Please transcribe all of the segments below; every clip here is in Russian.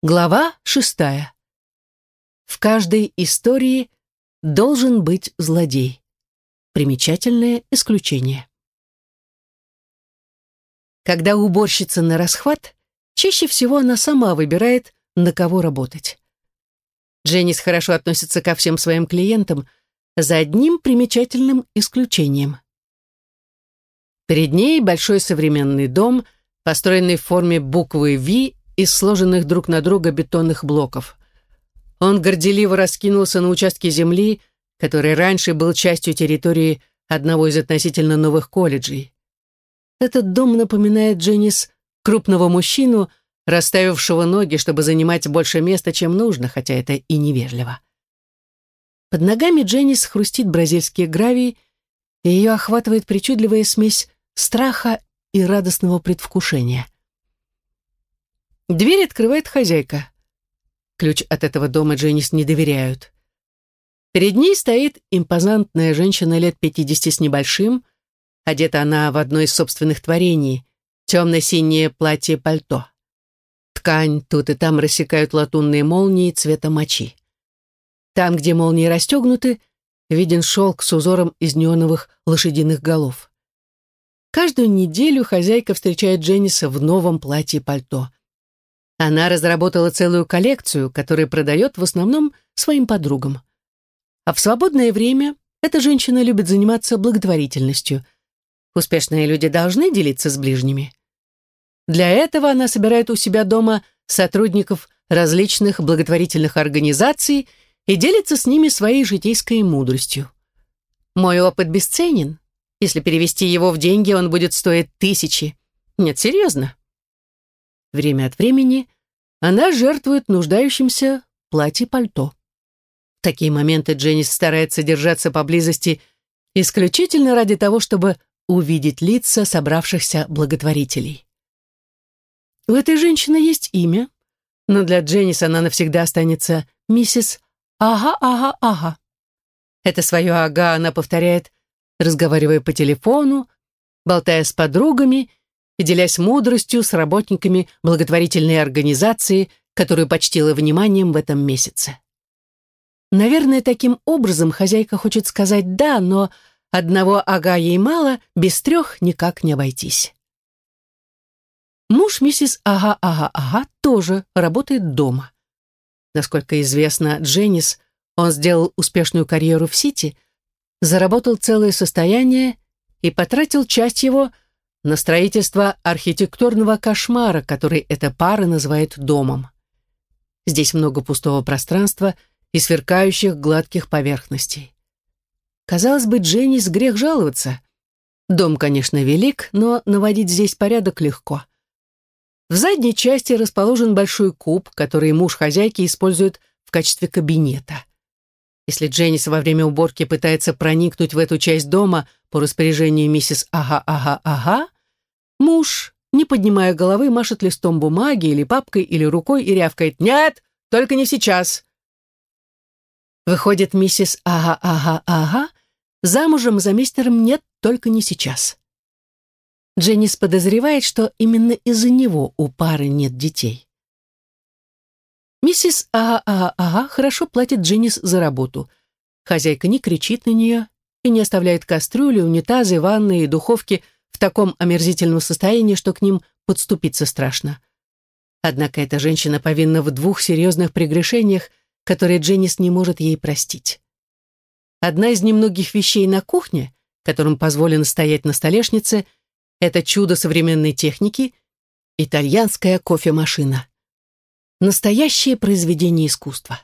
Глава шестая. В каждой истории должен быть злодей. Примечательное исключение. Когда уборщица на расхват, чаще всего она сама выбирает, на кого работать. Дженнис хорошо относится ко всем своим клиентам, за одним примечательным исключением. Перед ней большой современный дом, построенный в форме буквы «Ви» из сложенных друг на друга бетонных блоков. Он горделиво раскинулся на участке земли, который раньше был частью территории одного из относительно новых колледжей. Этот дом напоминает Дженнис крупного мужчину, расставившего ноги, чтобы занимать больше места, чем нужно, хотя это и невежливо. Под ногами Дженнис хрустит бразильский гравий, и ее охватывает причудливая смесь страха и радостного предвкушения – Дверь открывает хозяйка. Ключ от этого дома Дженнис не доверяют. Перед ней стоит импозантная женщина лет пятидесяти с небольшим. Одета она в одно из собственных творений — темно-синее платье-пальто. Ткань тут и там рассекают латунные молнии цвета мочи. Там, где молнии расстегнуты, виден шелк с узором из неоновых лошадиных голов. Каждую неделю хозяйка встречает Дженниса в новом платье-пальто. Она разработала целую коллекцию, которую продает в основном своим подругам. А в свободное время эта женщина любит заниматься благотворительностью. Успешные люди должны делиться с ближними. Для этого она собирает у себя дома сотрудников различных благотворительных организаций и делится с ними своей житейской мудростью. Мой опыт бесценен. Если перевести его в деньги, он будет стоить тысячи. Нет, серьезно. Время от времени она жертвует нуждающимся платье-пальто. В такие моменты Дженнис старается держаться поблизости исключительно ради того, чтобы увидеть лица собравшихся благотворителей. У этой женщины есть имя, но для Дженнис она навсегда останется миссис «Ага-ага-ага». Это свое «ага» она повторяет, разговаривая по телефону, болтая с подругами и делясь мудростью с работниками благотворительной организации, которую почтила вниманием в этом месяце. Наверное, таким образом хозяйка хочет сказать «да», но одного ага ей мало, без трех никак не обойтись. Муж миссис Ага-Ага-Ага тоже работает дома. Насколько известно Дженнис, он сделал успешную карьеру в Сити, заработал целое состояние и потратил часть его – на строительство архитектурного кошмара, который эта пара называет домом. Здесь много пустого пространства и сверкающих гладких поверхностей. Казалось бы, Дженнис грех жаловаться. Дом, конечно, велик, но наводить здесь порядок легко. В задней части расположен большой куб, который муж хозяйки использует в качестве кабинета. Если Дженнис во время уборки пытается проникнуть в эту часть дома по распоряжению миссис Ага-Ага-Ага, муж, не поднимая головы, машет листом бумаги или папкой или рукой и рявкает «Нет, только не сейчас!» Выходит, миссис Ага-Ага-Ага замужем за мистером «Нет, только не сейчас». Дженнис подозревает, что именно из-за него у пары нет детей. Миссис Ага-Ага-Ага хорошо платит Дженнис за работу. Хозяйка не кричит на нее и не оставляет кастрюли, унитазы, ванны и духовки в таком омерзительном состоянии, что к ним подступиться страшно. Однако эта женщина повинна в двух серьезных прегрешениях, которые Дженнис не может ей простить. Одна из немногих вещей на кухне, которым позволено стоять на столешнице, это чудо современной техники — итальянская кофемашина. Настоящее произведение искусства.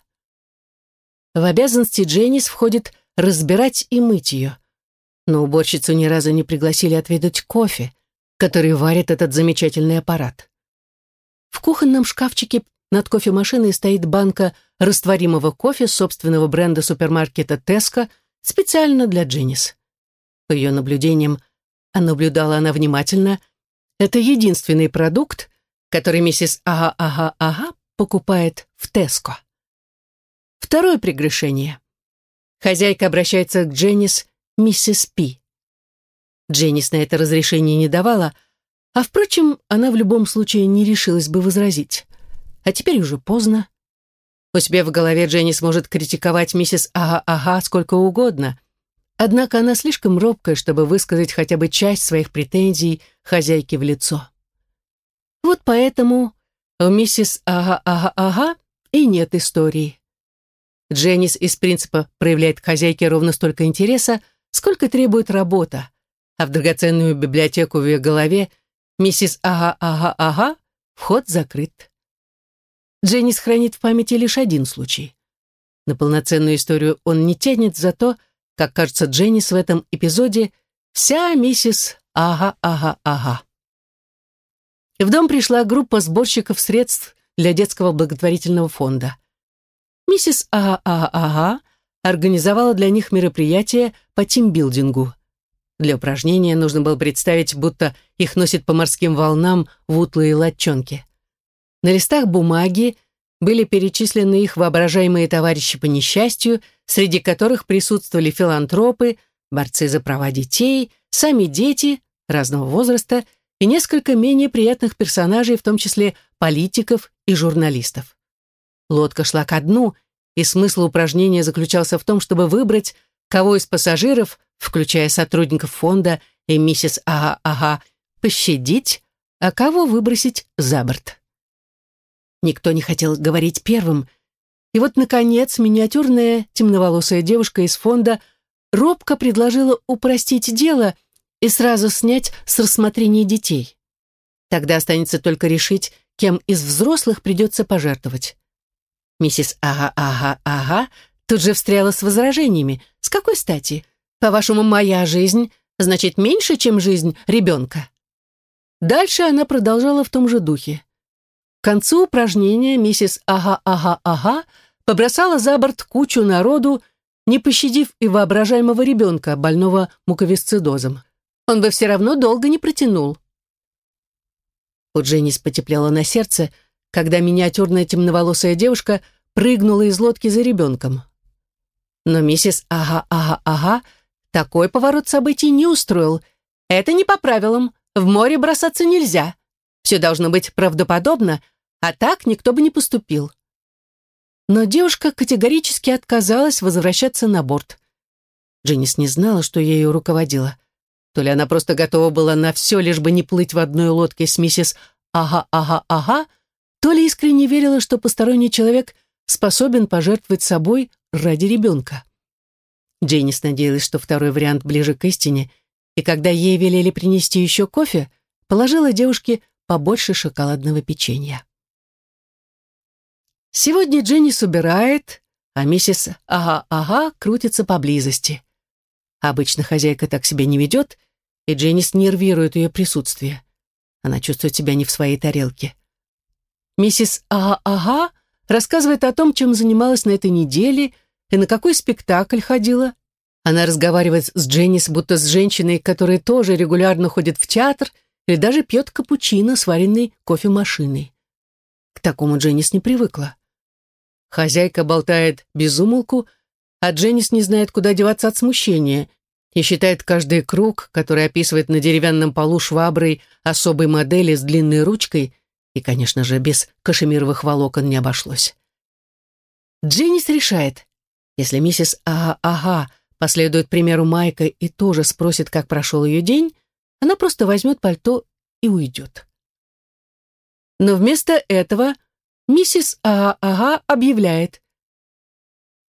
В обязанности Дженнис входит разбирать и мыть ее. Но уборщицу ни разу не пригласили отведать кофе, который варит этот замечательный аппарат. В кухонном шкафчике над кофемашиной стоит банка растворимого кофе собственного бренда супермаркета Tesco специально для Дженнис. По ее наблюдениям, а наблюдала она внимательно, это единственный продукт, который миссис Ага-Ага-Ага покупает в Теско. Второе прегрешение. Хозяйка обращается к Дженнис, миссис Пи. Дженнис на это разрешение не давала, а, впрочем, она в любом случае не решилась бы возразить. а теперь уже поздно. У себя в голове Дженни сможет критиковать миссис Ага-Ага сколько угодно, однако она слишком робкая, чтобы высказать хотя бы часть своих претензий хозяйке в лицо. Вот поэтому у миссис Ага-Ага-Ага и нет истории. Дженнис из принципа проявляет к хозяйке ровно столько интереса, сколько требует работа, а в драгоценную библиотеку в ее голове миссис Ага-Ага-Ага вход закрыт. Дженнис хранит в памяти лишь один случай. На полноценную историю он не тянет, зато, как кажется Дженнис в этом эпизоде, вся миссис Ага-Ага-Ага. В дом пришла группа сборщиков средств для детского благотворительного фонда. Миссис Ага-Ага-Ага организовала для них мероприятие по тимбилдингу. Для упражнения нужно было представить, будто их носит по морским волнам в утлые лодчонки. На листах бумаги были перечислены их воображаемые товарищи по несчастью, среди которых присутствовали филантропы, борцы за права детей, сами дети разного возраста и несколько менее приятных персонажей, в том числе политиков и журналистов. Лодка шла ко дну, и смысл упражнения заключался в том, чтобы выбрать, кого из пассажиров, включая сотрудников фонда и миссис Ага-Ага, пощадить, а кого выбросить за борт. Никто не хотел говорить первым. И вот, наконец, миниатюрная темноволосая девушка из фонда робко предложила упростить дело и сразу снять с рассмотрения детей. Тогда останется только решить, кем из взрослых придется пожертвовать. Миссис Ага-Ага-Ага тут же встряла с возражениями. «С какой стати? По-вашему, моя жизнь значит меньше, чем жизнь ребенка?» Дальше она продолжала в том же духе. К концу упражнения миссис Ага-Ага-Ага побросала за борт кучу народу, не пощадив и воображаемого ребенка, больного муковисцидозом. Он бы все равно долго не протянул. У Дженнис потеплело на сердце, когда миниатюрная темноволосая девушка прыгнула из лодки за ребенком. Но миссис Ага-Ага-Ага такой поворот событий не устроил. Это не по правилам, в море бросаться нельзя. Все должно быть правдоподобно, а так никто бы не поступил. Но девушка категорически отказалась возвращаться на борт. Дженнис не знала, что ею руководила. То ли она просто готова была на все, лишь бы не плыть в одной лодке с миссис «Ага-ага-ага», то ли искренне верила, что посторонний человек способен пожертвовать собой ради ребенка. Дженнис надеялась, что второй вариант ближе к истине, и когда ей велели принести еще кофе, положила девушке побольше шоколадного печенья. Сегодня Дженни убирает, а миссис Ага-Ага крутится поблизости. Обычно хозяйка так себя не ведет, и Дженнис нервирует ее присутствие. Она чувствует себя не в своей тарелке. Миссис Ага-Ага рассказывает о том, чем занималась на этой неделе и на какой спектакль ходила. Она разговаривает с Дженнис, будто с женщиной, которая тоже регулярно ходит в театр или даже пьет капучино, сваренный кофемашиной. К такому Дженнис не привыкла. Хозяйка болтает без умолку, а Дженнис не знает, куда деваться от смущения и считает каждый круг, который описывает на деревянном полу шваброй особой модели с длинной ручкой, и, конечно же, без кашемировых волокон не обошлось. Дженнис решает, если миссис Ага-Ага последует примеру Майка и тоже спросит, как прошел ее день, она просто возьмет пальто и уйдет. Но вместо этого Миссис Ага-Ага объявляет.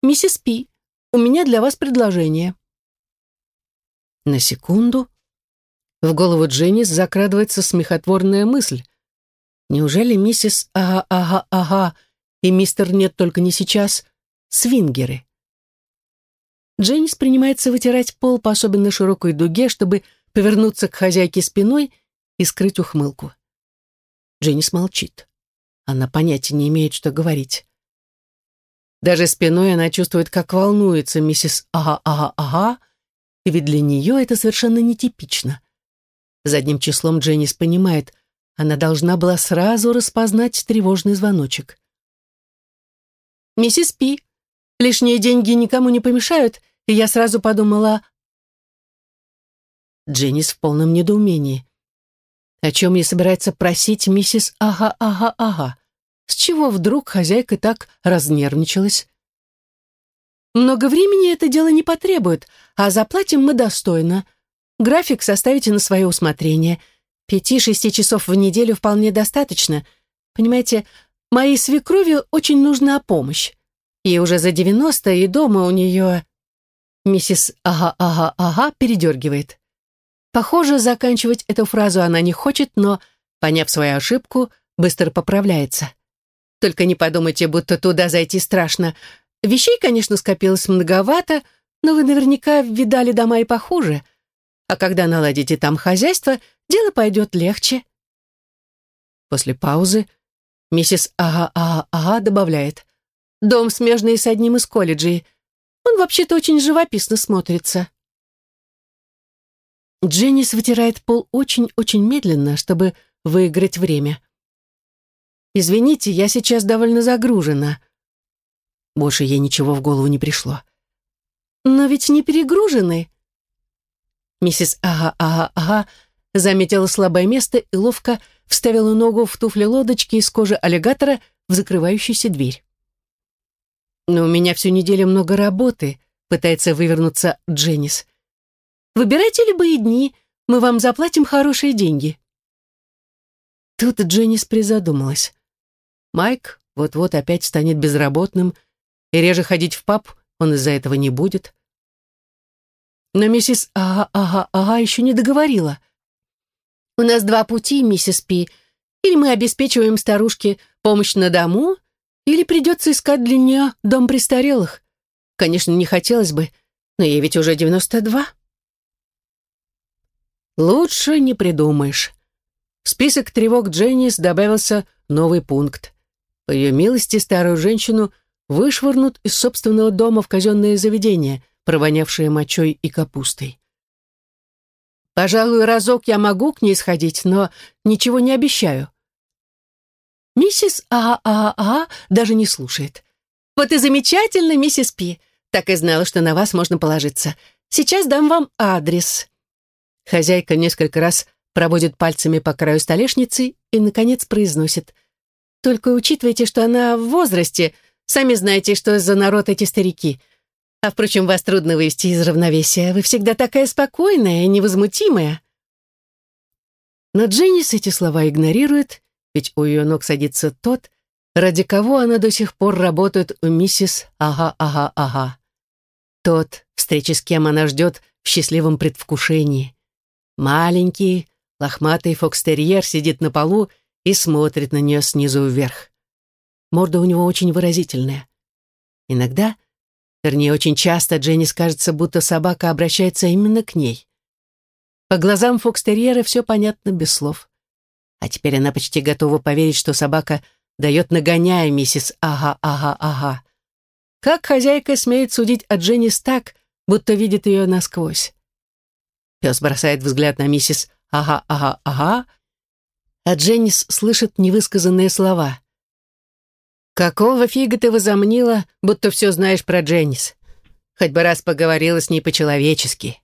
«Миссис Пи, у меня для вас предложение». На секунду в голову Дженнис закрадывается смехотворная мысль. Неужели миссис Ага-Ага-Ага и мистер Нет только не сейчас свингеры? Дженнис принимается вытирать пол по особенно широкой дуге, чтобы повернуться к хозяйке спиной и скрыть ухмылку. Дженнис молчит. Она понятия не имеет, что говорить. Даже спиной она чувствует, как волнуется миссис Ага-Ага-Ага, и ведь для нее это совершенно нетипично. Задним числом Дженнис понимает, она должна была сразу распознать тревожный звоночек. «Миссис Пи, лишние деньги никому не помешают, и я сразу подумала...» Дженнис в полном недоумении. О чем ей собирается просить миссис Ага-Ага-Ага? с чего вдруг хозяйка так разнервничалась? Много времени это дело не потребует, а заплатим мы достойно. График составите на свое усмотрение. Пяти-шести часов в неделю вполне достаточно. Понимаете, моей свекрови очень нужна помощь. Ей уже за девяносто, и дома у нее... Миссис «Ага-ага-ага» передергивает. Похоже, заканчивать эту фразу она не хочет, но, поняв свою ошибку, быстро поправляется. Только не подумайте, будто туда зайти страшно. Вещей, конечно, скопилось многовато, но вы наверняка видали дома и похуже. А когда наладите там хозяйство, дело пойдет легче. После паузы миссис Ага-Ага-Ага добавляет. Дом смежный с одним из колледжей. Он вообще-то очень живописно смотрится. Дженнис вытирает пол очень-очень медленно, чтобы выиграть время. «Извините, я сейчас довольно загружена». Больше ей ничего в голову не пришло. «Но ведь не перегружены». Миссис Ага-Ага-Ага заметила слабое место и ловко вставила ногу в туфли лодочки из кожи аллигатора в закрывающуюся дверь. «Но у меня всю неделю много работы», — пытается вывернуться Дженнис. «Выбирайте любые дни, мы вам заплатим хорошие деньги». Тут Дженнис призадумалась. Майк вот-вот опять станет безработным, и реже ходить в паб он из-за этого не будет. Но миссис Ага-Ага-Ага еще не договорила. «У нас два пути, миссис Пи. Или мы обеспечиваем старушке помощь на дому, или придется искать для нее дом престарелых. Конечно, не хотелось бы, но ей ведь уже 92. Лучше не придумаешь. В список тревог Дженнис добавился новый пункт. По ее милости старую женщину вышвырнут из собственного дома в казенное заведение, провонявшее мочой и капустой. Пожалуй, разок я могу к ней сходить, но ничего не обещаю. Миссис А-А-А даже не слушает. «Вот и замечательно, миссис Пи. Так и знала, что на вас можно положиться. Сейчас дам вам адрес». Хозяйка несколько раз проводит пальцами по краю столешницы и, наконец, произносит. «Только учитывайте, что она в возрасте. Сами знаете, что за народ эти старики. А, впрочем, вас трудно вывести из равновесия. Вы всегда такая спокойная и невозмутимая». Но Дженнис эти слова игнорирует ведь у ее ног садится тот, ради кого она до сих пор работает у миссис Ага-Ага-Ага. Тот, встречи с кем она ждет в счастливом предвкушении. Маленький, лохматый фокстерьер сидит на полу и смотрит на нее снизу вверх. Морда у него очень выразительная. Иногда, вернее, очень часто Дженнис кажется, будто собака обращается именно к ней. По глазам фокстерьера все понятно без слов. А теперь она почти готова поверить, что собака дает нагоняя миссис Ага-Ага-Ага. Как хозяйка смеет судить о Дженнис так, будто видит ее насквозь? Пес бросает взгляд на миссис Ага-Ага-Ага, а Дженнис слышит невысказанные слова. «Какого фига ты возомнила, будто все знаешь про Дженнис? Хоть бы раз поговорила с ней по-человечески».